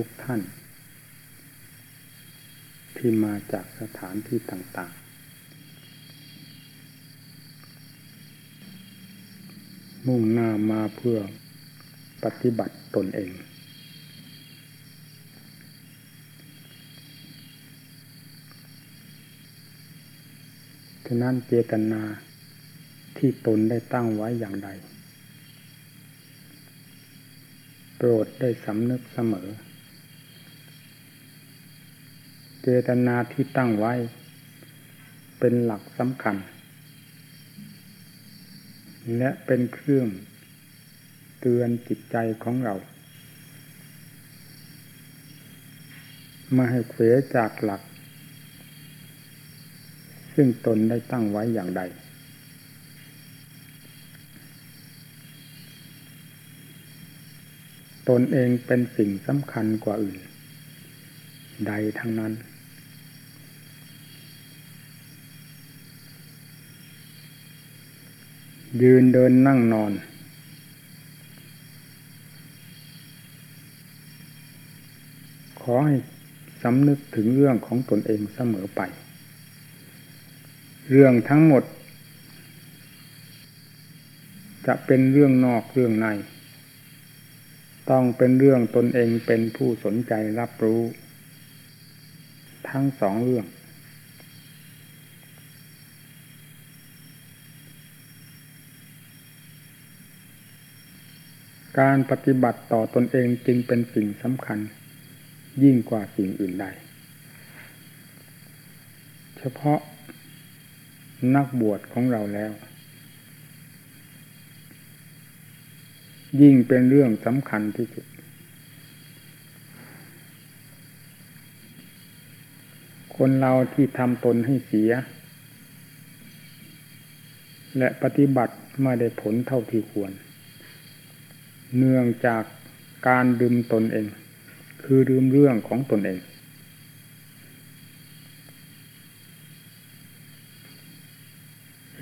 ทุกท่าน ที่มาจากสถานที่ต่างๆ มุ่งหน้ามาเพื่อปฏิบัติตนเอง ฉะนั้นเจตนาที่ตนได้ตั้งไว้อย่างใดโปรดได้สำนึกเสมอ เจตนาที่ตั้งไว้ เป็นหลักสำคัญ และเป็นเครื่องเตือนจิตใจของเราไม่ให้เขวจากหลัก ซึ่งตนได้ตั้งไว้อย่างใด ตนเองเป็นสิ่งสำคัญกว่าอื่น ใดทั้งนั้น ยืนเดินนั่งนอน ขอให้สำนึกถึงเรื่องของตนเองเสมอไป เรื่องทั้งหมด จะเป็นเรื่องนอกเรื่องใน ต้องเป็นเรื่องตนเองเป็นผู้สนใจรับรู้ ทั้งสองเรื่อง การปฏิบัติต่อตนเองจึงเป็นสิ่งสำคัญ ยิ่งกว่าสิ่งอื่นใด เฉพาะนักบวชของเราแล้ว ยิ่งเป็นเรื่องสำคัญที่สุด คนเราที่ทำตนให้เสีย และปฏิบัติไม่ได้ผลเท่าที่ควร เนื่องจากการดื่มตนเอง คือลืมเรื่องของตนเอง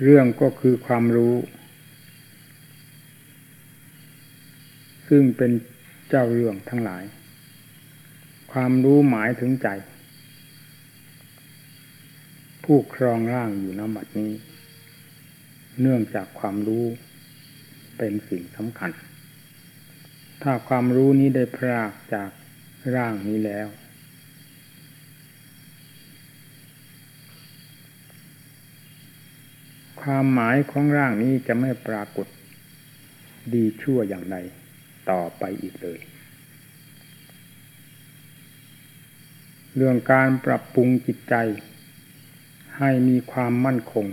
เรื่องก็คือความรู้ ซึ่งเป็นเจ้าเรื่องทั้งหลาย ความรู้หมายถึงใจ ผู้ครองร่างอยู่นบัดนี้ เนื่องจากความรู้เป็นสิ่งสำคัญ ถ้าความรู้นี้ได้พรากจากร่างนี้แล้ว ความหมายของร่างนี้จะไม่ปรากฏดีชั่วอย่างใดต่อไปอีกเลย เรื่องการปรับปรุงจิตใจ ให้มีความมั่นคง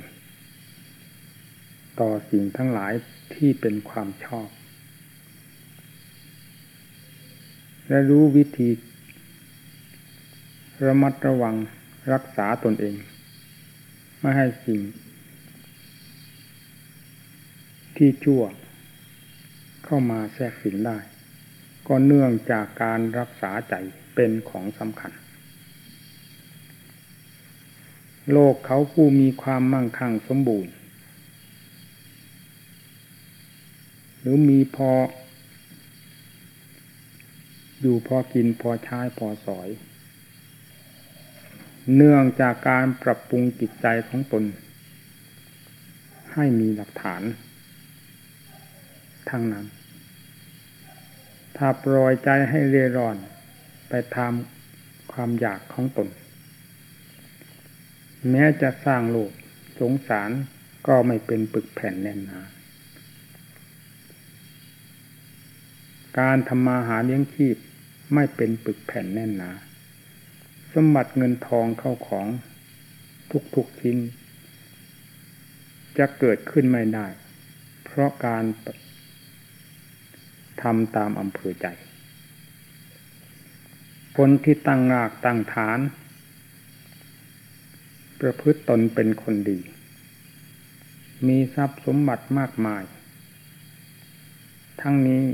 ต่อสิ่งทั้งหลายที่เป็นความชอบ และรู้วิธี ระมัดระวังรักษาตนเอง ไม่ให้สิ่ง ที่ชั่ว เข้ามาแทรกสิงได้ ก็เนื่องจากการรักษาใจเป็นของสำคัญ โลกเขาผู้มีความมั่งคั่งสมบูรณ์ หรือมีพอ อยู่พอกินพอใช้พอสอย เนื่องจากการปรับปรุงจิตใจของตน ให้มีหลักฐาน ทั้งนั้น ถ้าปล่อยใจให้เร่ร่อนไปทำความอยากของตน แม้จะสร้างโลกสงสารก็ไม่เป็นปึกแผ่นแน่นหนาการทำมาหาเลี้ยงชีพ ไม่เป็นปึกแผ่นแน่นหนา สมบัติเงินทองเข้าของทุกๆชิ้น จะเกิดขึ้นไม่ได้ เพราะการทำตามอำเภอใจ คนที่ตั้งรากตั้งฐาน ประพฤติตนเป็นคนดี มีทรัพย์สมบัติมากมาย ทั้งนี้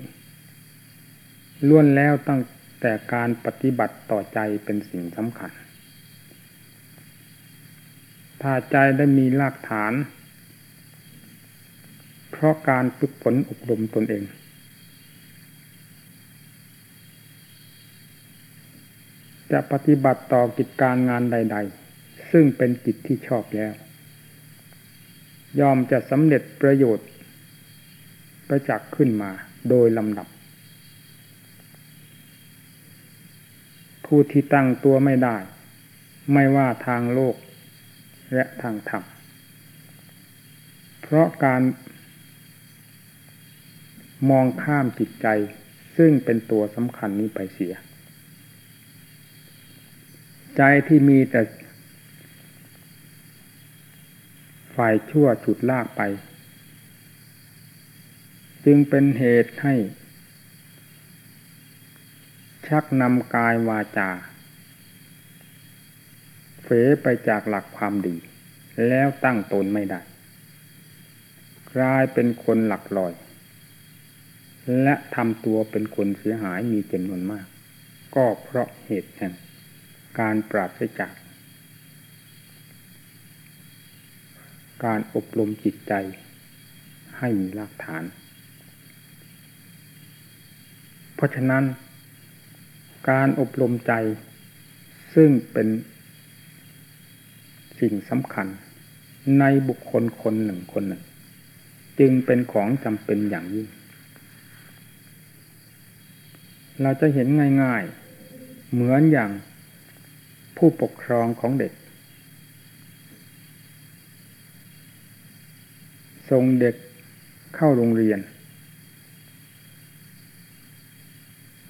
ล้วนแล้วตั้ง แต่การปฏิบัติต่อใจเป็นสิ่งสำคัญ ถ้าใจได้มีรากฐาน เพราะการฝึกฝนอบรมตนเอง จะปฏิบัติต่อกิจการงานใด ๆ ซึ่งเป็นกิจที่ชอบแล้ว ยอมจะสำเร็จประโยชน์ประจักษ์ขึ้นมาโดยลำดับ ผู้ที่ตั้งตัวไม่ได้ ไม่ว่าทางโลกและทางธรรม เพราะการมองข้ามจิตใจซึ่งเป็นตัวสำคัญนี้ไปเสีย ใจที่มีแต่ฝ่ายชั่วฉุดลากไป จึงเป็นเหตุให้ ชักนำกายวาจาเฟไปจากหลักความดี แล้วตั้งตนไม่ได้ กลายเป็นคนหลักลอย และทำตัวเป็นคนเสียหายมีจำนวนมาก ก็เพราะเหตุแห่งการปราศจาก การอบรมจิตใจให้มีรากฐาน เพราะฉะนั้น การอบรมใจ ซึ่งเป็นสิ่งสำคัญในบุคคลคนหนึ่งคนหนึ่ง จึงเป็นของจำเป็นอย่างยิ่ง เราจะเห็นง่ายๆ เหมือนอย่างผู้ปกครองของเด็ก ส่งเด็กเข้าโรงเรียน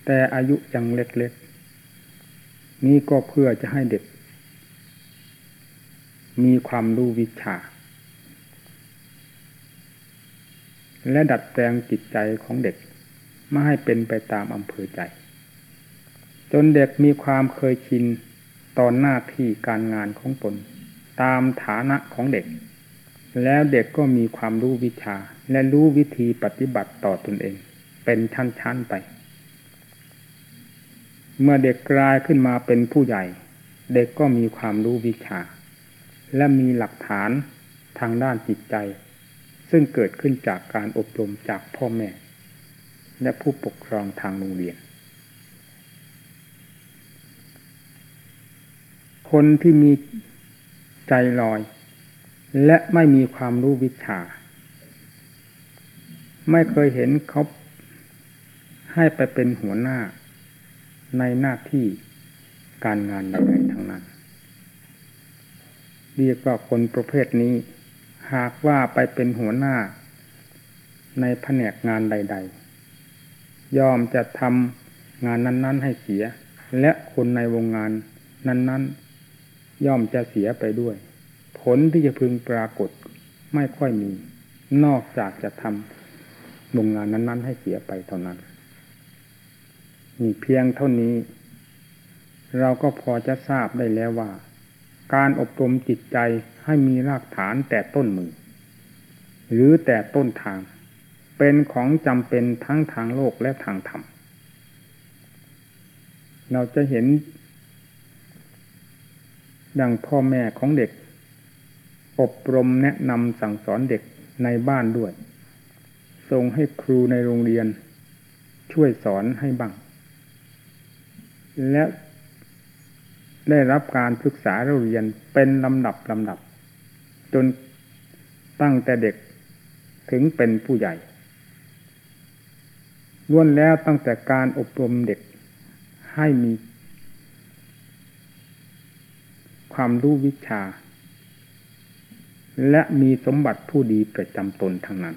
แต่อายุยังเล็กๆ นี่ก็เพื่อจะให้เด็ก มีความรู้วิชา และดัดแปลงจิตใจของเด็ก ไม่ให้เป็นไปตามอำเภอใจ จนเด็กมีความเคยชินตอนหน้าที่การงานของตน ตามฐานะของเด็ก แล้วเด็กก็มีความรู้วิชา และรู้วิธีปฏิบัติต่อตนเอง เป็นชั้นๆไป เมื่อเด็กกลายขึ้นมาเป็นผู้ใหญ่ เด็กก็มีความรู้วิชา และมีหลักฐานทางด้านจิตใจ ซึ่งเกิดขึ้นจากการอบรมจากพ่อแม่ และผู้ปกครองทางโรงเรียน คนที่มีใจลอย และไม่มีความรู้วิชา ไม่เคยเห็นเขาให้ไปเป็นหัวหน้า ในหน้าที่การงานใดๆทั้งนั้น เรียกว่าคนประเภทนี้ หากว่าไปเป็นหัวหน้า ในแผนกงานใด ๆ ยอมจะทำงานนั้น ๆ ให้เสีย และคนในวงงานนั้น ๆ ย่อมจะเสียไปด้วย ผลที่จะพึงปรากฏไม่ค่อยมี นอกจากจะทำวงงานนั้น ๆ ให้เสียไปเท่านั้น มีเพียงเท่านี้ เราก็พอจะทราบได้แล้วว่า การอบรมจิตใจให้มีรากฐานแต่ต้นมือ หรือแต่ต้นทาง เป็นของจำเป็นทั้งทางโลกและทางธรรม เราจะเห็น ดังพ่อแม่ของเด็ก อบรมแนะนำสั่งสอนเด็กในบ้านด้วยส่งให้ครูในโรงเรียน ช่วยสอนให้บ้าง และได้รับการศึกษาเรียนเป็นลำดับลำดับ จนตั้งแต่เด็กถึงเป็นผู้ใหญ่ล้วนแล้วตั้งแต่การอบรมเด็กให้มี ความรู้วิชา และมีสมบัติผู้ดีประจำตนทั้งนั้น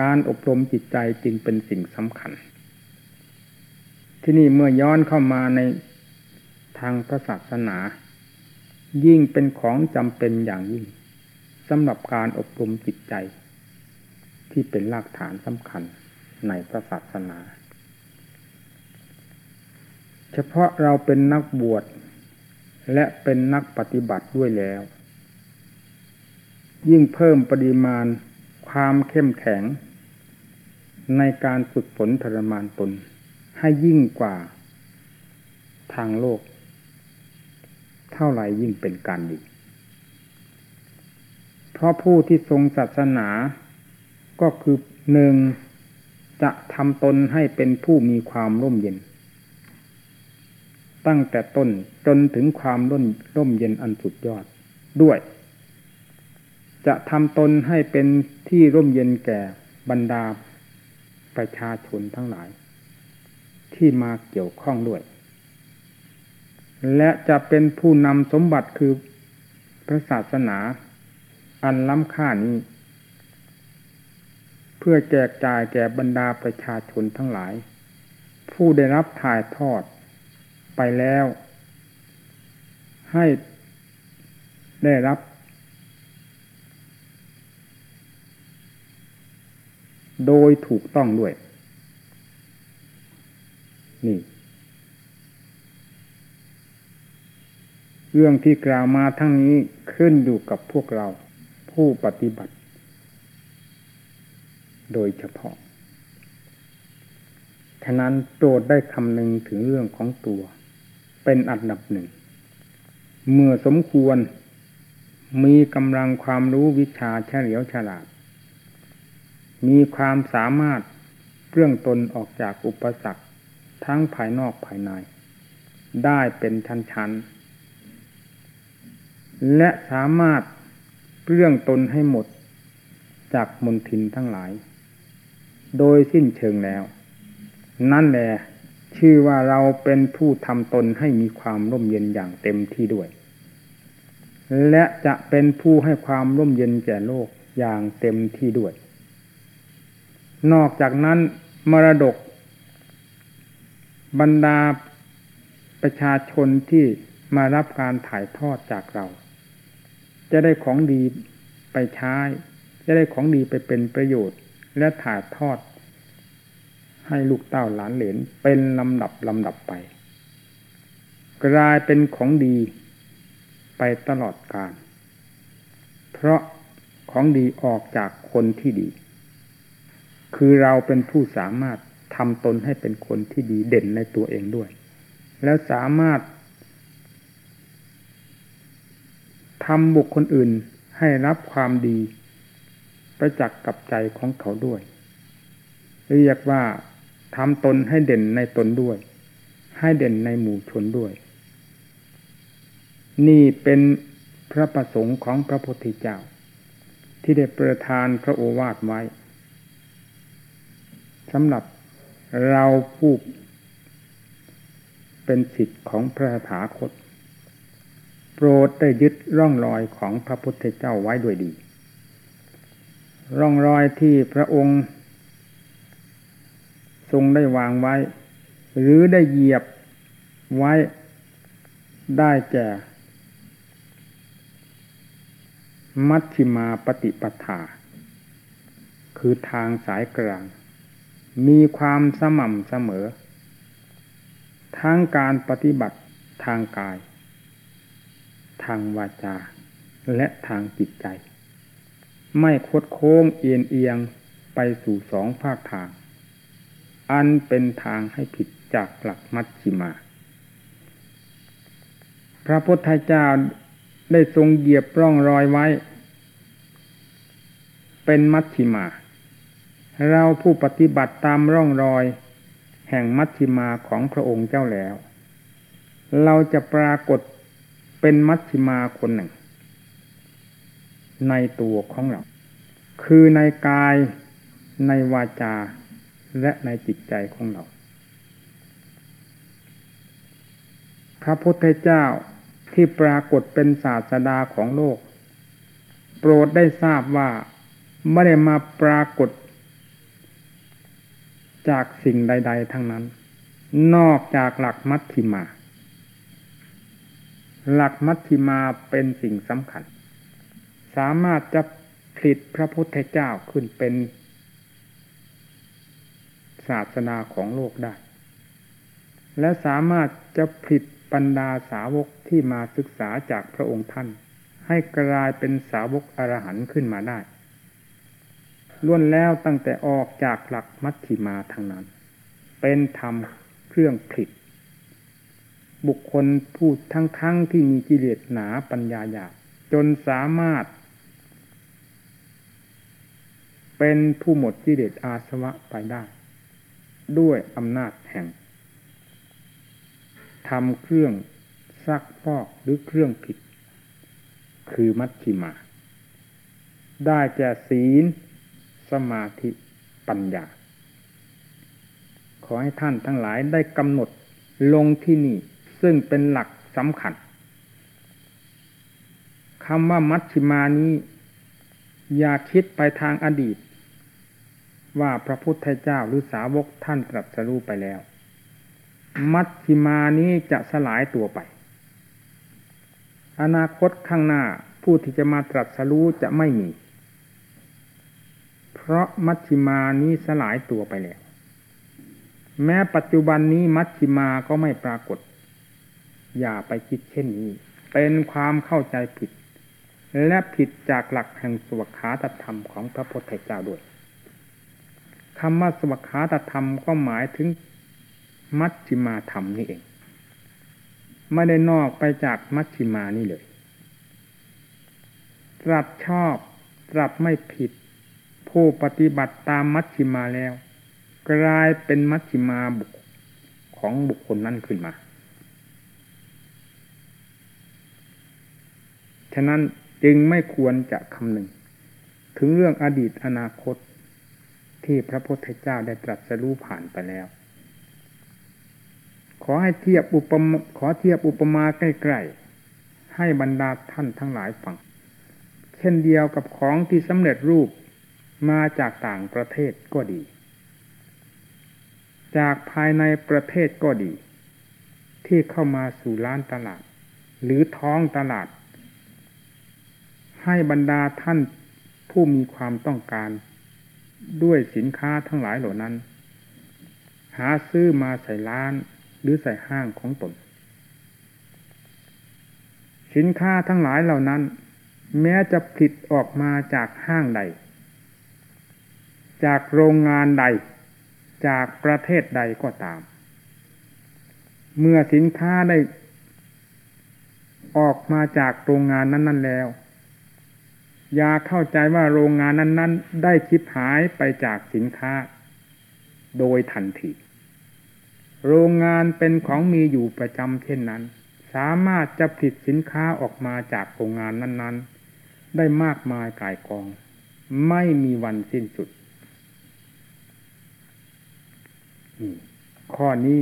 การอบรมจิตใจจึงเป็นสิ่งสำคัญ ที่นี่เมื่อย้อนเข้ามาในทางพระศาสนา ยิ่งเป็นของจำเป็นอย่างยิ่งสำหรับการอบรมจิตใจ ที่เป็นรากฐานสำคัญในพระศาสนา เฉพาะเราเป็นนักบวชและเป็นนักปฏิบัติด้วยแล้ว ยิ่งเพิ่มปริมาณ ความเข้มแข็ง ในการฝึกฝนทรมานตนให้ยิ่งกว่าทางโลก เท่าไหร่ยิ่งเป็นการดีเพราะผู้ที่ทรงศาสนาก็คือหนึ่งจะทำตนให้เป็นผู้มีความร่มเย็น ตั้งแต่ต้นจนถึงความร่มร่มเย็นอันสุดยอดด้วย จะทำตนให้เป็นที่ร่มเย็นแก่บรรดาประชาชนทั้งหลาย ที่มาเกี่ยวข้องด้วย และจะเป็นผู้นำสมบัติคือพระศาสนาอันล้ำค่านี้ เพื่อแจกจ่ายแก่บรรดาประชาชนทั้งหลาย ผู้ได้รับถ่ายทอดไปแล้ว ให้ได้รับ โดยถูกต้องด้วย นี่ เรื่องที่กล่าวมาทั้งนี้ขึ้นอยู่กับพวกเราผู้ปฏิบัติ โดยเฉพาะ ฉะนั้นโปรดได้คำนึงถึงเรื่องของตัว เป็นอันดับหนึ่ง เมื่อสมควรมีกำลังความรู้วิชาเฉลียวฉลาด มีความสามารถเรื่องตนออกจากอุปสรรคทั้งภายนอกภายใน ได้เป็นชั้นๆ และสามารถเรื่องตนให้หมดจากมนทินทั้งหลาย โดยสิ้นเชิงแล้ว นั่นแหละชื่อว่าเราเป็นผู้ทำตนให้มีความร่มเย็นอย่างเต็มที่ด้วย และจะเป็นผู้ให้ความร่มเย็นแก่โลกอย่างเต็มที่ด้วย นอกจากนั้นมรดก บรรดาประชาชนที่มารับการถ่ายทอดจากเรา จะได้ของดีไปใช้ จะได้ของดีไปเป็นประโยชน์ และถ่ายทอด ให้ลูกเต้าหลานเหลนเป็นลำดับลำดับไป กลายเป็นของดีไปตลอดกาลเพราะของดีออกจากคนที่ดี คือเราเป็นผู้สามารถทำตนให้เป็นคนที่ดีเด่นในตัวเองด้วย แล้วสามารถทำบุคคลอื่นให้รับความดีประจักษ์กับใจของเขาด้วย เรียกว่าทำตนให้เด่นในตนด้วย ให้เด่นในหมู่ชนด้วย นี่เป็นพระประสงค์ของพระพุทธเจ้า ที่ได้ประทานพระโอวาทไว้ สำหรับเราผู้เป็นสิทธิ์ของพระถาคต โปรดได้ยึดร่องรอยของพระพุทธเจ้าไว้ด้วยดี ร่องรอยที่พระองค์ ทรงได้วางไว้ หรือได้เหยียบไว้ได้แก่ มัชฌิมาปฏิปทา คือทางสายกลาง มีความสม่ำเสมอ ทั้งการปฏิบัติทางกาย ทางวาจา และทางจิตใจ ไม่คดโค้งเอียงเอียงไปสู่สองภาคทาง อันเป็นทางให้ผิดจากหลักมัชฌิมา พระพุทธเจ้าได้ทรงเหยียบร่องรอยไว้ เป็นมัชชิมา เราผู้ปฏิบัติตามร่องรอย แห่งมัชชิมาของพระองค์เจ้าแล้ว เราจะปรากฏเป็นมัชชิมาคนหนึ่ง ในตัวของเรา คือในกายในวาจาและในจิตใจของเรา พระพุทธเจ้าที่ปรากฏเป็นศาสดาของโลก โปรดได้ทราบว่าไม่ได้มาปรากฏ จากสิ่งใด ๆ ทั้งนั้น นอกจากหลักมัชฌิมา หลักมัชฌิมาเป็นสิ่งสำคัญ สามารถจะผลิตพระพุทธเจ้าขึ้นเป็น ศาสนาของโลกได้ และสามารถจะผลิตบรรดาสาวกที่มาศึกษาจากพระองค์ท่าน ให้กลายเป็นสาวกอรหันต์ขึ้นมาได้ ล้วนแล้วตั้งแต่ออกจากหลักมัชฌิมาทางนั้น เป็นธรรมเครื่องผลิตบุคคลผู้ทั้งๆทที่มีกิเลสหนาปัญญาหยาบจนสามารถ เป็นผู้หมดกิเลสอาสวะไปได้ ด้วยอำนาจแห่งทำเครื่องซักฟอกหรือเครื่องผิด คือมัชชิมา ได้แก่ศีล สมาธิปัญญา ขอให้ท่านทั้งหลายได้กำหนดลงที่นี่ ซึ่งเป็นหลักสำคัญคำว่ามัชชิมานี้ อย่าคิดไปทางอดีต ว่าพระพุทธเจ้าหรือสาวกท่านตรัสรู้ไปแล้ว มัชชิมานี้จะสลายตัวไป อนาคตข้างหน้าผู้ที่จะมาตรัสรู้จะไม่มี เพราะมัชชิมานี้สลายตัวไปแล้ว แม้ปัจจุบันนี้มัชชิมาก็ไม่ปรากฏ อย่าไปคิดเช่นนี้ เป็นความเข้าใจผิด และผิดจากหลักแห่งสวขาตธรรมของพระพุทธเจ้าด้วยคำว่าสวขาตธรรมก็หมายถึงมัชชิมาธรรมนี่เอง ไม่ได้นอกไปจากมัชชิมานี่เลยตรัสชอบตรัสไม่ผิด ผู้ปฏิบัติตามมัชชิมาแล้ว กลายเป็นมัชชิมาบุคของบุคคลนั้นขึ้นมา ฉะนั้นจึงไม่ควรจะคำนึง ถึงเรื่องอดีตอนาคตที่พระพุทธเจ้าได้ตรัสรู้ผ่านไปแล้ว ขอให้เทียบอุปมาขอเทียบอุปมาใกล้ๆให้บรรดาท่านทั้งหลายฟัง เช่นเดียวกับของที่สำเร็จรูป มาจากต่างประเทศก็ดี จากภายในประเทศก็ดี ที่เข้ามาสู่ร้านตลาด หรือท้องตลาด ให้บรรดาท่านผู้มีความต้องการ ด้วยสินค้าทั้งหลายเหล่านั้น หาซื้อมาใส่ร้านหรือใส่ห้างของตน สินค้าทั้งหลายเหล่านั้น แม้จะผลิตออกมาจากห้างใด จากโรงงานใด จากประเทศใดก็ตาม เมื่อสินค้าได้ ออกมาจากโรงงานนั้น ๆ แล้ว อย่าเข้าใจว่าโรงงานนั้น ๆ ได้คิดหายไปจากสินค้า โดยทันทีโรงงานเป็นของมีอยู่ประจำเช่นนั้น สามารถจะผลิตสินค้าออกมาจากโรงงานนั้น ๆ ได้มากมายกายกอง ไม่มีวันสิ้นสุด ข้อนี้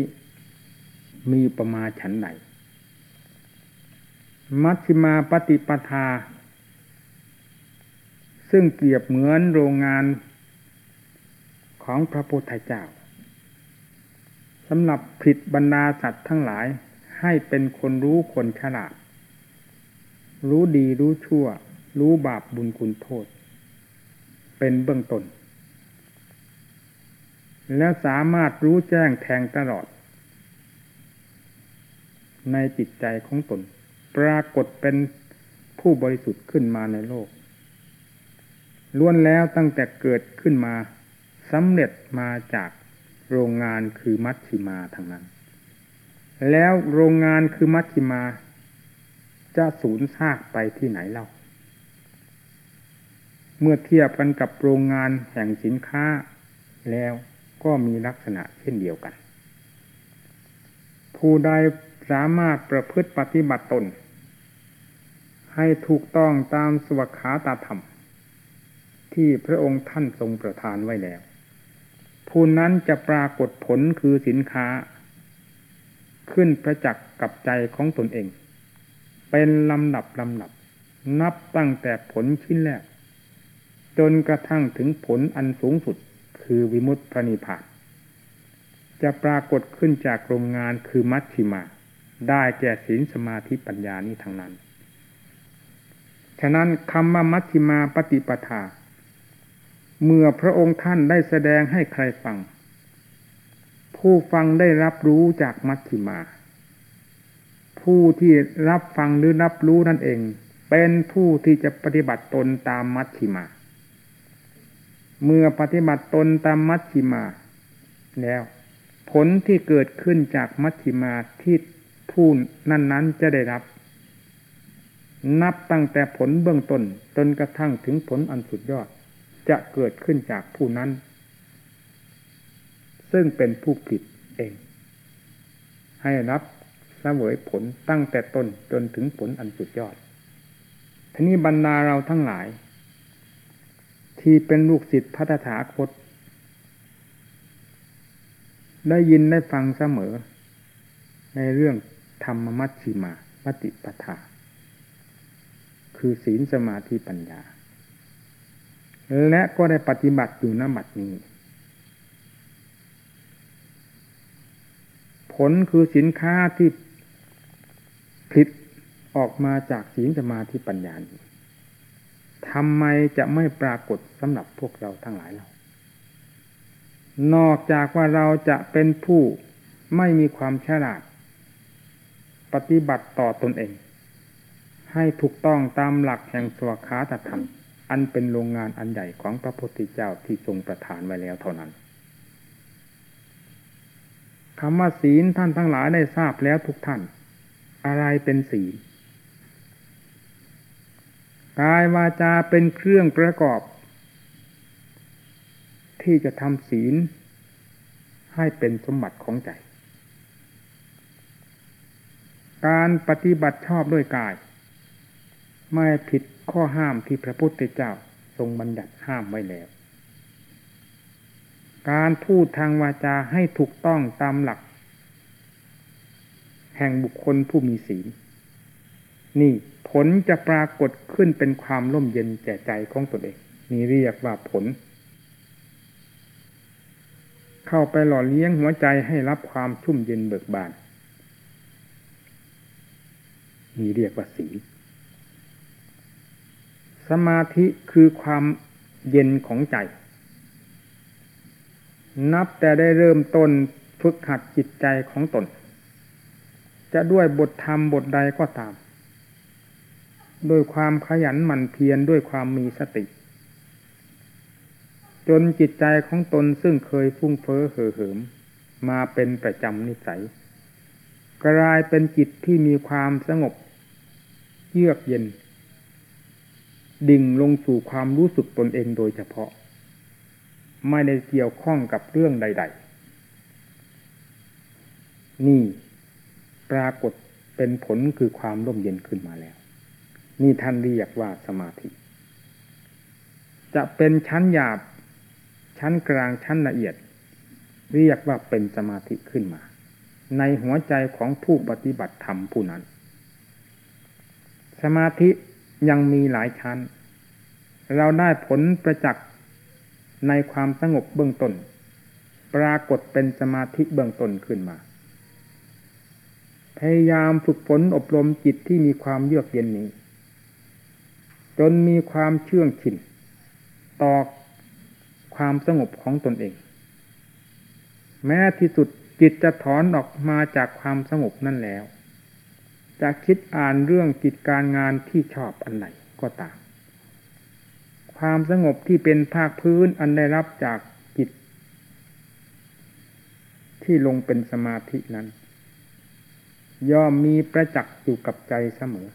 มีประมาฉันไหน มัชฌิมาปฏิปทา ซึ่งเปรียบเหมือนโรงงานของพระพุทธเจ้าสำหรับผิดบรรดาสัตว์ทั้งหลายให้เป็นคนรู้คนฉลาด รู้ดีรู้ชั่ว รู้บาปบุญคุณโทษ เป็นเบื้องต้น และสามารถรู้แจ้งแทงตลอด ในจิตใจของตน ปรากฏเป็นผู้บริสุทธิ์ขึ้นมาในโลกล้วนแล้วตั้งแต่เกิดขึ้นมาสำเร็จมาจากโรงงานคือมัชชิมาทางนั้น แล้วโรงงานคือมัชชิมา จะสูญซากไปที่ไหนเล่า เมื่อเทียบกันกับโรงงานแห่งสินค้าแล้ว ก็มีลักษณะเช่นเดียวกัน ผู้ใดสามารถประพฤติปฏิบัติตน ให้ถูกต้องตามสวขาตาธรรม ที่พระองค์ท่านทรงประทานไว้แล้ว ผู้นั้นจะปรากฏผลคือสินค้า ขึ้นประจักษ์กับใจของตนเอง เป็นลำดับลำดับ นับตั้งแต่ผลชิ้นแรกจนกระทั่งถึงผลอันสูงสุด คือวิมุตติพระนิพพานจะปรากฏขึ้นจากโรงงานคือมัชชิมา ได้แก่ศีลสมาธิปัญญานี้ทั้งนั้น ฉะนั้นคำว่ามัชชิมาปฏิปทา เมื่อพระองค์ท่านได้แสดงให้ใครฟัง ผู้ฟังได้รับรู้จากมัชฌิมา ผู้ที่รับฟังหรือรับรู้นั่นเอง เป็นผู้ที่จะปฏิบัติตนตามมัชฌิมา เมื่อปฏิบัติตนตามมัชฌิมา แล้ว ผลที่เกิดขึ้นจากมัชฌิมาที่ผู้นั้นๆจะได้รับ นับตั้งแต่ผลเบื้องต้นจนกระทั่งถึงผลอันสุดยอด จะเกิดขึ้นจากผู้นั้น ซึ่งเป็นผู้ผิดเอง ให้รับเสวยผลตั้งแต่ต้นจนถึงผลอันสุดยอดทีนี้บรรดาเราทั้งหลาย ที่เป็นลูกศิษย์พัฒถาคต ได้ยินได้ฟังเสมอ ในเรื่องธรรมมัชชิมามติปทา คือศีลสมาธิปัญญา และก็ได้ปฏิบัติอยู่ณบัดนี้ ผลคือสินค้าที่ผลิตออกมาจากศีลสมาธิปัญญา ทำไมจะไม่ปรากฏสำหรับพวกเราทั้งหลายเรา นอกจากว่าเราจะเป็นผู้ไม่มีความฉลาด ปฏิบัติต่อตนเอง ให้ถูกต้องตามหลักแห่งสวขาตธรรม อันเป็นโรงงานอันใหญ่ของพระพุทธเจ้าที่ทรงประทานไว้แล้วเท่านั้นคำว่าศีลท่านทั้งหลายได้ทราบแล้วทุกท่าน อะไรเป็นศีล กายวาจาเป็นเครื่องประกอบ ที่จะทำศีลให้เป็นสมบัติของใจ การปฏิบัติชอบด้วยกาย ไม่ผิดข้อห้ามที่พระพุทธเจ้าทรงบัญญัติห้ามไว้แล้ว การพูดทางวาจาให้ถูกต้องตามหลัก แห่งบุคคลผู้มีศีล นี่ผลจะปรากฏขึ้นเป็นความร่มเย็นแก่ใจของตนเอง นี่เรียกว่าผล เข้าไปหล่อเลี้ยงหัวใจให้รับความชุ่มเย็นเบิกบานนี่เรียกว่าสี สมาธิคือความเย็นของใจ นับแต่ได้เริ่มต้นฝึกหัดจิตใจของตน จะด้วยบทธรรมบทใดก็ตาม ด้วยความขยันหมั่นเพียรด้วยความมีสติ จนจิตใจของตนซึ่งเคยฟุ้งเฟ้อเห่อเหิม มาเป็นประจำนิสัย กลายเป็นจิตที่มีความสงบ เยือกเย็น ดิ่งลงสู่ความรู้สึกตนเองโดยเฉพาะ ไม่ได้เกี่ยวข้องกับเรื่องใด ๆ นี่ปรากฏเป็นผลคือความร่มเย็นขึ้นมาแล้ว นี่ท่านเรียกว่าสมาธิ จะเป็นชั้นหยาบ ชั้นกลางชั้นละเอียด เรียกว่าเป็นสมาธิขึ้นมา ในหัวใจของผู้ปฏิบัติธรรมผู้นั้น สมาธิยังมีหลายชั้น เราได้ผลประจักษ์ในความสงบเบื้องต้น ปรากฏเป็นสมาธิเบื้องต้นขึ้นมา พยายามฝึกฝนอบรมจิตที่มีความเยือกเย็นนี้ จนมีความเชื่องชินต่อความสงบของตนเอง แม้ที่สุดจิตจะถอนออกมาจากความสงบนั่นแล้ว จะคิดอ่านเรื่องกิจการงานที่ชอบอันไหนก็ตาม ความสงบที่เป็นภาคพื้นอันได้รับจากจิต ที่ลงเป็นสมาธินั้น ย่อมมีประจักษ์อยู่กับใจเสมอ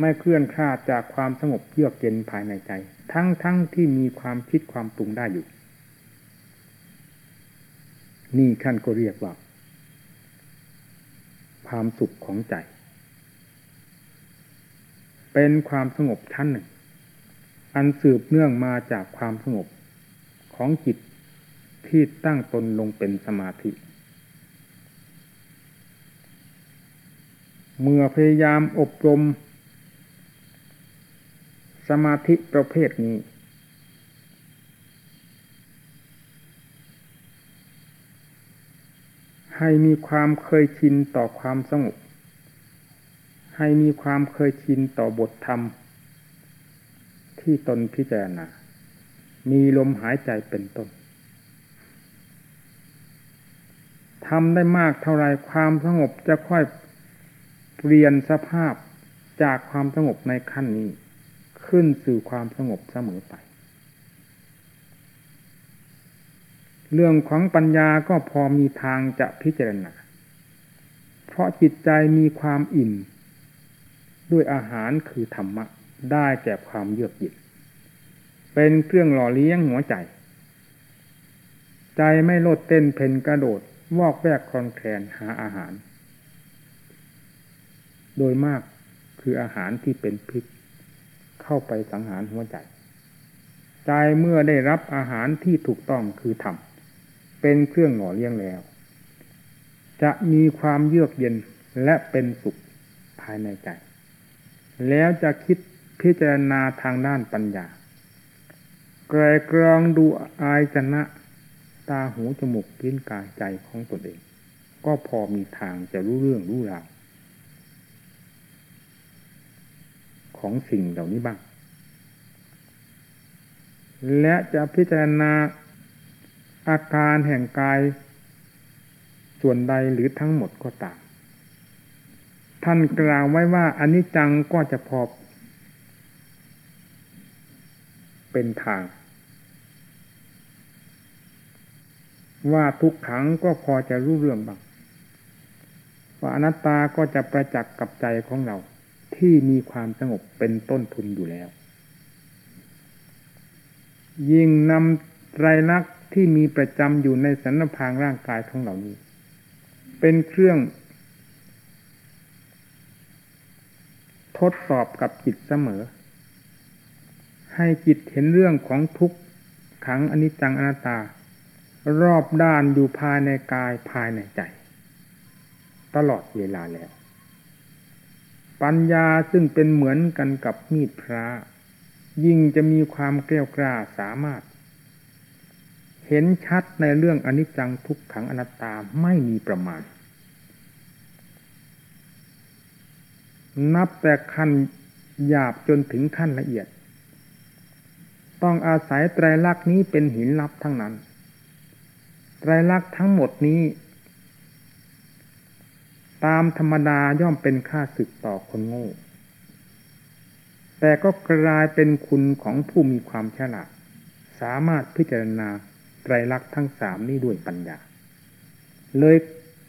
ไม่เคลื่อนคลาดจากความสงบเยือกเย็นภายในใจ ทั้งทั้งที่มีความคิดความปรุงได้อยู่ นี่ขั้นก็เรียกว่า ความสุขของใจ เป็นความสงบชั้นหนึ่ง อันสืบเนื่องมาจากความสงบของจิตที่ตั้งตนลงเป็นสมาธิ เมื่อพยายามอบรม สมาธิประเภทนี้ ให้มีความเคยชินต่อความสงบ ให้มีความเคยชินต่อบทธรรม ที่ตนพิจารณา มีลมหายใจเป็นต้นทำได้มากเท่าไรความสงบจะค่อยเปลี่ยนสภาพจากความสงบในขั้นนี้ ขึ้นสู่ความสงบเสมอไป เรื่องของปัญญาก็พอมีทางจะพิจารณา เพราะจิตใจมีความอิ่ม ด้วยอาหารคือธรรมะ ได้แก่ความเยือกเย็นเป็นเครื่องหล่อเลี้ยงหัวใจ ใจไม่โลดเต้นเพนกระโดด วอกแวกคลอนแคลนหาอาหาร โดยมากคืออาหารที่เป็นพิษ เข้าไปสังหารหัวใจ ใจเมื่อได้รับอาหารที่ถูกต้องคือธรรมเป็นเครื่องหล่อเลี้ยงแล้ว จะมีความเยือกเย็นและเป็นสุขภายในใจ แล้วจะคิดพิจารณาทางด้านปัญญาไกรกรองดูอายจนะ ตาหูจมูกลิ้นกายใจของตนเอง ก็พอมีทางจะรู้เรื่องรู้ราว ของสิ่งเหล่านี้บ้าง และจะพิจารณาอาการแห่งกาย ส่วนใดหรือทั้งหมดก็ตาม ท่านกล่าวไว้ว่าอันนี้จังก็จะพอเป็นทาง ว่าทุกขังก็พอจะรู้เรื่องบ้างว่าอนัตตาก็จะประจักษ์กับใจของเรา ที่มีความสงบเป็นต้นทุนอยู่แล้ว ยิ่งนำไตรลักษณ์ที่มีประจำอยู่ในสันนพางร่างกายของเหล่านี้ เป็นเครื่อง ทดสอบกับจิตเสมอ ให้จิตเห็นเรื่องของทุกขังอนิจจังอนัตตา รอบด้านอยู่ภายในกายภายในใจ ตลอดเวลาแล้ว ปัญญาซึ่งเป็นเหมือนกันกับมีดพระ ยิ่งจะมีความเกลี้ยกล้าสามารถ เห็นชัดในเรื่องอนิจจังทุกขังอนัตตาไม่มีประมาณ นับแต่ขั้นหยาบจนถึงขั้นละเอียด ต้องอาศัยไตรลักษณ์นี้เป็นหินลับทั้งนั้น ไตรลักษณ์ทั้งหมดนี้ ตามธรรมดาย่อมเป็นค่าศึกต่อคนโง่ แต่ก็กลายเป็นคุณของผู้มีความฉลาด สามารถพิจารณาไตรลักษณ์ทั้งสามนี้ด้วยปัญญา เลย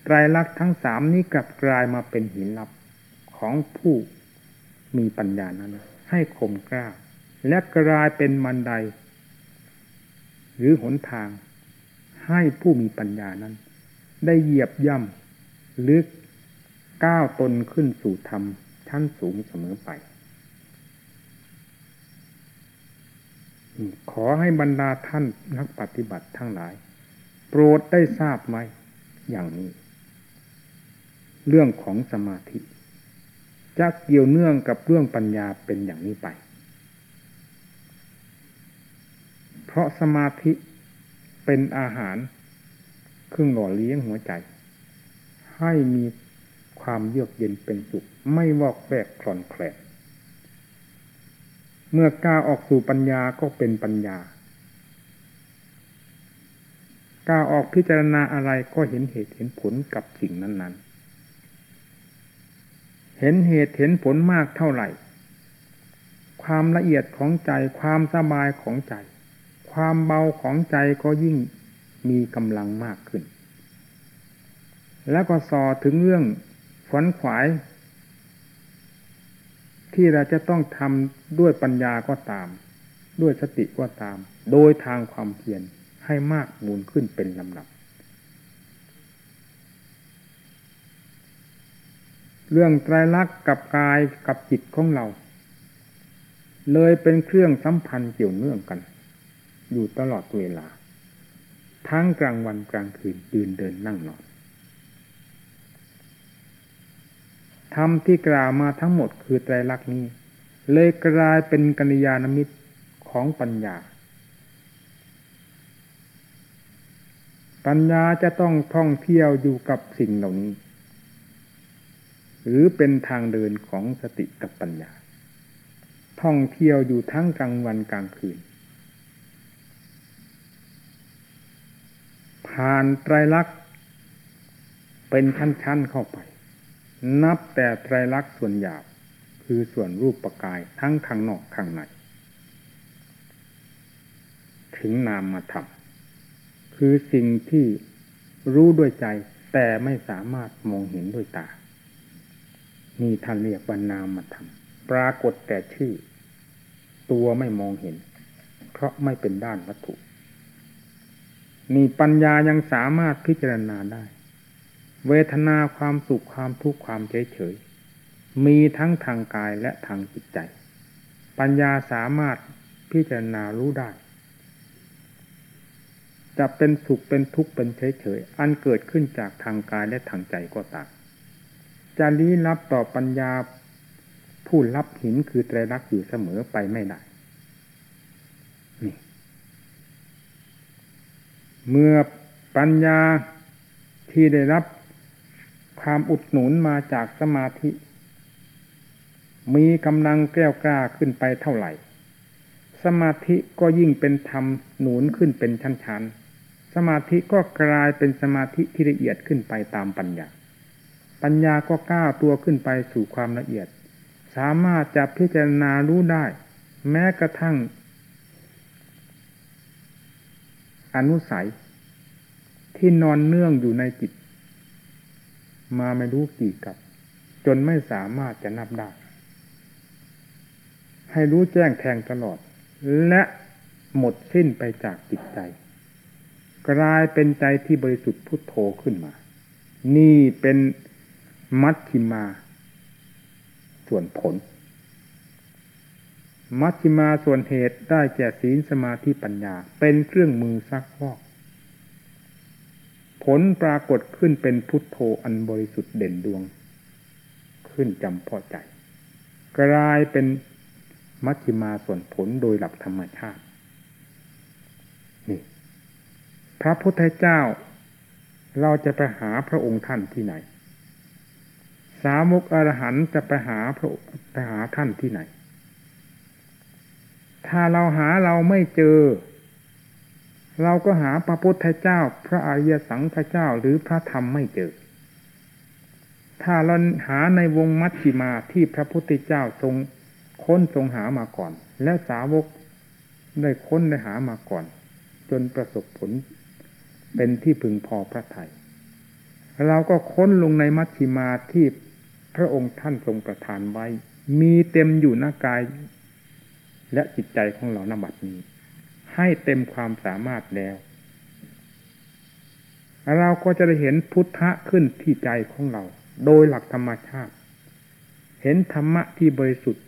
ไตรลักษณ์ทั้งสามนี้กลับกลายมาเป็นหินลับของผู้มีปัญญานั้น ให้คมกล้า และกลายเป็นมันได หรือหนทาง ให้ผู้มีปัญญานั้น ได้เหยียบย่ำลึก ก้าวตนขึ้นสู่ธรรมชั้นสูงเสมอไป ขอให้บรรดาท่านนักปฏิบัติทั้งหลาย โปรดได้ทราบไหม อย่างนี้ เรื่องของสมาธิจะเกี่ยวเนื่องกับเรื่องปัญญาเป็นอย่างนี้ไป เพราะสมาธิเป็นอาหาร เครื่องหล่อเลี้ยงหัวใจ ให้มี ความเยือกเย็นเป็นสุขไม่วอกแวกคลอนแคลนเมื่อก้าวออกสู่ปัญญาก็เป็นปัญญาก้าวออกพิจารณาอะไรก็เห็นเหตุเห็นผลกับสิ่งนั้น ๆ เห็นเหตุเห็นผลมากเท่าไหร่ ความละเอียดของใจความสบายของใจ ความเบาของใจก็ยิ่งมีกำลังมากขึ้น แล้วก็สอถึงเรื่อง ขวนขวาย ที่เราจะต้องทำด้วยปัญญาก็ตาม ด้วยสติก็ตาม โดยทางความเพียรให้มากมูลขึ้นเป็นลำดับ เรื่องไตรลักษณ์กับกายกับจิตของเรา เลยเป็นเครื่องสัมพันธ์เกี่ยวเนื่องกัน อยู่ตลอดเวลา ทั้งกลางวันกลางคืนยืนเดินนั่งนอน ธรรมที่กล่าวมาทั้งหมดคือไตรลักษณ์นี้ เลยกลายเป็นกัญญาณมิตรของปัญญา ปัญญาจะต้องท่องเที่ยวอยู่กับสิ่งเหล่านี้ หรือเป็นทางเดินของสติกับปัญญา ท่องเที่ยวอยู่ทั้งกลางวันกลางคืน ผ่านไตรลักษณ์เป็นชั้นๆเข้าไป นับแต่ไตรลักษณ์ส่วนหยาบ คือส่วนรูปประกายทั้งข้างนอกข้างในถึงนามมาทำคือสิ่งที่รู้ด้วยใจ แต่ไม่สามารถมองเห็นด้วยตานี่ท่านเรียกว่านามมาทำปรากฏแต่ชื่อ ตัวไม่มองเห็น เพราะไม่เป็นด้านวัตถุนี่ปัญญายังสามารถพิจารณาได้ เวทนาความสุขความทุกข์ความเฉยเฉยมีทั้งทางกายและทางจิตใจ ปัญญาสามารถพิจารณารู้ได้ จะเป็นสุขเป็นทุกข์เป็นเฉยเฉยอันเกิดขึ้นจากทางกายและทางใจก็ตามจะลี้ลับต่อปัญญาผู้รับหินคือไตรลักษณ์อยู่เสมอไปไม่ได้นี่เมื่อปัญญาที่ได้รับ ความอุดหนุนมาจากสมาธิ มีกำลังแก้วกล้าขึ้นไปเท่าไหร่ สมาธิก็ยิ่งเป็นธรรมหนุนขึ้นเป็นชั้นๆ สมาธิก็กลายเป็นสมาธิที่ละเอียดขึ้นไปตามปัญญา ปัญญาก็ก้าวตัวขึ้นไปสู่ความละเอียด สามารถจะพิจารณารู้ได้ แม้กระทั่ง อนุสัยที่นอนเนื่องอยู่ในจิต มาไม่รู้กี่กับ จนไม่สามารถจะนับได้ ให้รู้แจ้งแทงตลอด และหมดสิ้นไปจากจิตใจ กลายเป็นใจที่บริสุทธิ์พุทโธขึ้นมา นี่เป็นมัชชิมา ส่วนผล มัชฌิมาส่วนเหตุได้แก่ศีลสมาธิปัญญา เป็นเครื่องมือซักฟอก ผลปรากฏขึ้นเป็นพุทโธอันบริสุทธิ์เด่นดวง ขึ้นจำพอใจ กลายเป็นมัชฌิมาส่วนผลโดยหลักธรรมชาตินี่พระพุทธเจ้า เราจะไปหาพระองค์ท่านที่ไหน สาวกอรหันจะไปหาพระไปหาท่านที่ไหน ถ้าเราหาเราไม่เจอ เราก็หาพระพุทธเจ้า พระอริยสังฆเจ้าหรือพระธรรมไม่เจอ ถ้าเราหาในวงมัชชิมาที่พระพุทธเจ้าทรงค้นทรงหามาก่อน และสาวกได้ค้นได้หามาก่อน จนประสบผลเป็นที่พึงพอพระทยัยเราก็ค้นลงในมัชชิมาที่พระองค์ท่านทรงประทานไว้ มีเต็มอยู่หน้ากาย และจิตใจของเรานบัดนี้ ให้เต็มความสามารถแล้ว เราก็จะได้เห็นพุทธะขึ้นที่ใจของเรา โดยหลักธรรมชาติ เห็นธรรมะที่บริสุทธิ์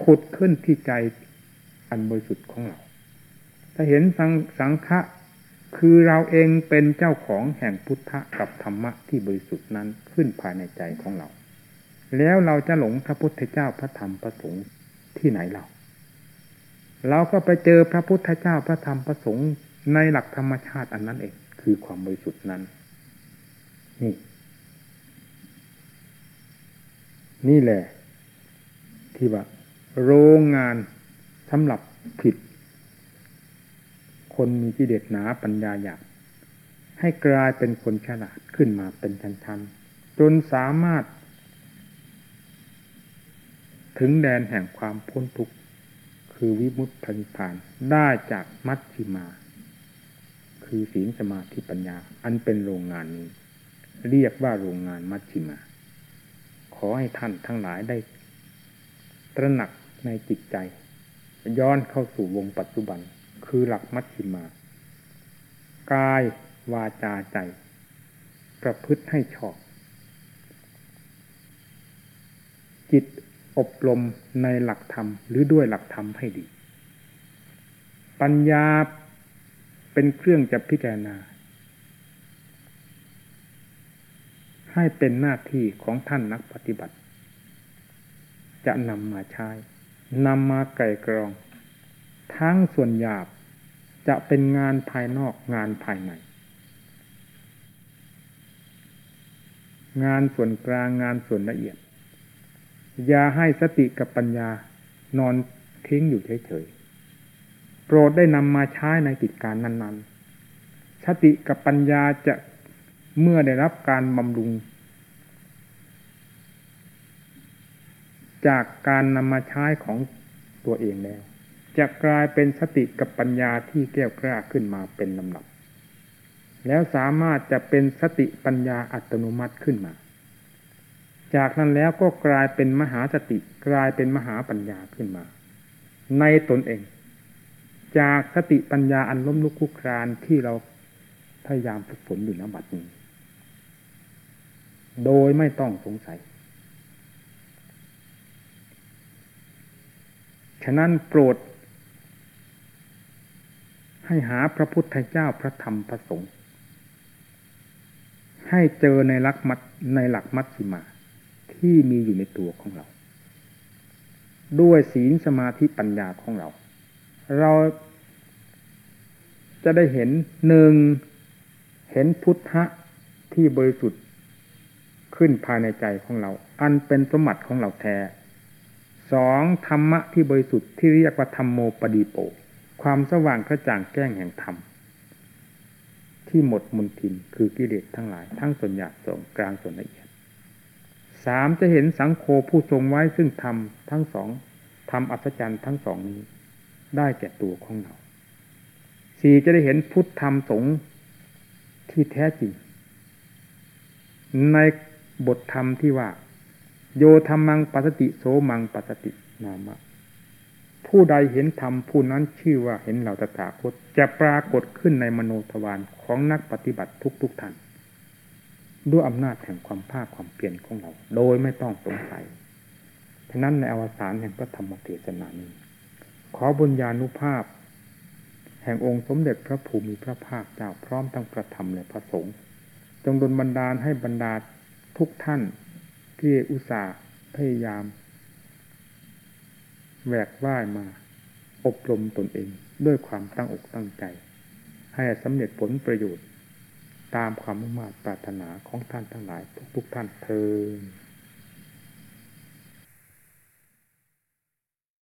ผุดขึ้นที่ใจอันบริสุทธิ์ของเรา ถ้าเห็นสังสังฆะคือเราเองเป็นเจ้าของแห่งพุทธะกับธรรมะที่บริสุทธิ์นั้นขึ้นภายในใจของเรา แล้วเราจะหลงพระพุทธเจ้าพระธรรมพระสงฆ์ที่ไหนเรา เราก็ไปเจอพระพุทธเจ้าพระธรรมพระสงฆ์ในหลักธรรมชาติอันนั้นเอง คือความบริสุทธิ์นั้น นี่ นี่แหละ ที่ว่า โรงงานสำหรับผิด คนมีกิเลสหนาปัญญาหยาบให้กลายเป็นคนฉลาดขึ้นมาเป็นชั้นๆจนสามารถ ถึงแดนแห่งความพ้นทุกข์ คือวิมุตตินิพานได้จากมัชชิมา คือศีลสมาธิปัญญา อันเป็นโรงงานนี้ เรียกว่าโรงงานมัชชิมา ขอให้ท่านทั้งหลายได้ ตระหนักในจิตใจ ย้อนเข้าสู่วงปัจจุบัน คือหลักมัชชิมา กายวาจาใจ ประพฤติให้ชอบ จิต อบรมในหลักธรรม หรือด้วยหลักธรรมให้ดี ปัญญาเป็นเครื่องจะพิจารณา ให้เป็นหน้าที่ของท่านนักปฏิบัติ จะนำมาใช้นำมาไก่กรอง ทั้งส่วนหยาบจะเป็นงานภายนอกงานภายใน งานส่วนกลางงานส่วนละเอียด อย่าให้สติกับปัญญานอนทิ้งอยู่เฉยๆ โปรดได้นำมาใช้ในกิจการนั้นๆ สติกับปัญญาจะเมื่อได้รับการบำรุง จากการนำมาใช้ของตัวเองแล้ว จะกลายเป็นสติกับปัญญาที่แก้วกล้าขึ้นมาเป็นลำดับ แล้วสามารถจะเป็นสติปัญญาอัตโนมัติขึ้นมา จากนั้นแล้วก็กลายเป็นมหาสติกลายเป็นมหาปัญญาขึ้นมา ในตนเอง จากสติปัญญาอันล้มลุกคุกครานที่เราพยายามฝึกฝนอยู่นบัดนี้ โดยไม่ต้องสงสัย ฉะนั้นโปรด ให้หาพระพุทธเจ้าพระธรรมพระสงฆ์ให้เจอในหลักมัดในหลักมัชฌิมา ที่มีอยู่ในตัวของเรา ด้วยศีลสมาธิปัญญาของเรา เราจะได้เห็นหนึ่งเห็นพุทธะที่บริสุทธิ์ขึ้นภายในใจของเรา อันเป็นสมบัติของเราแท้สองธรรมะที่บริสุทธิ์ที่เรียกว่าธรรมโมปดีโป ความสว่างกระจ่างแจ้งแห่งธรรมที่หมดมุนทินคือกิเลสทั้งหลาย ทั้งส่วนหยาบส่วนกลางส่วนละเอียด สามจะเห็นสังโฆผู้ทรงไว้ซึ่งธรรมทั้งสองธรรมอัศจรรย์ทั้งสองนี้ ได้แก่ตัวของเราสี่จะได้เห็นพุทธธรรมสงฆ์ที่แท้จริง ในบทธรรมที่ว่า โยธรรมังปัสติโสมังปัสตินามะผู้ใดเห็นธรรมผู้นั้นชื่อว่าเห็นเราตถาคตจะปรากฏขึ้นในมโนทวารของนักปฏิบัติทุกๆทท่าน ด้วยอำนาจแห่งความภาคความเปลี่ยนของเรา โดยไม่ต้องสงสัยฉะนั้นในอวสานแห่งพระธรรมเทศนานี้ ขอบุญญาณุภาพ แห่งองค์สมเด็จพระภูมิพระภาคเจ้าพร้อมทั้งประธรรมและพระสงฆ์จงดลบันดาลให้บรรดาทุกท่านที่อุตส่าห์พยายามแหวกว่ายมาอบรมตนเองด้วยความตั้งอกตั้งใจ ให้สำเร็จผลประโยชน์ ตามความมุ่งมั่นปรารถนาของท่านทั้งหลายทุกๆท่านเทอ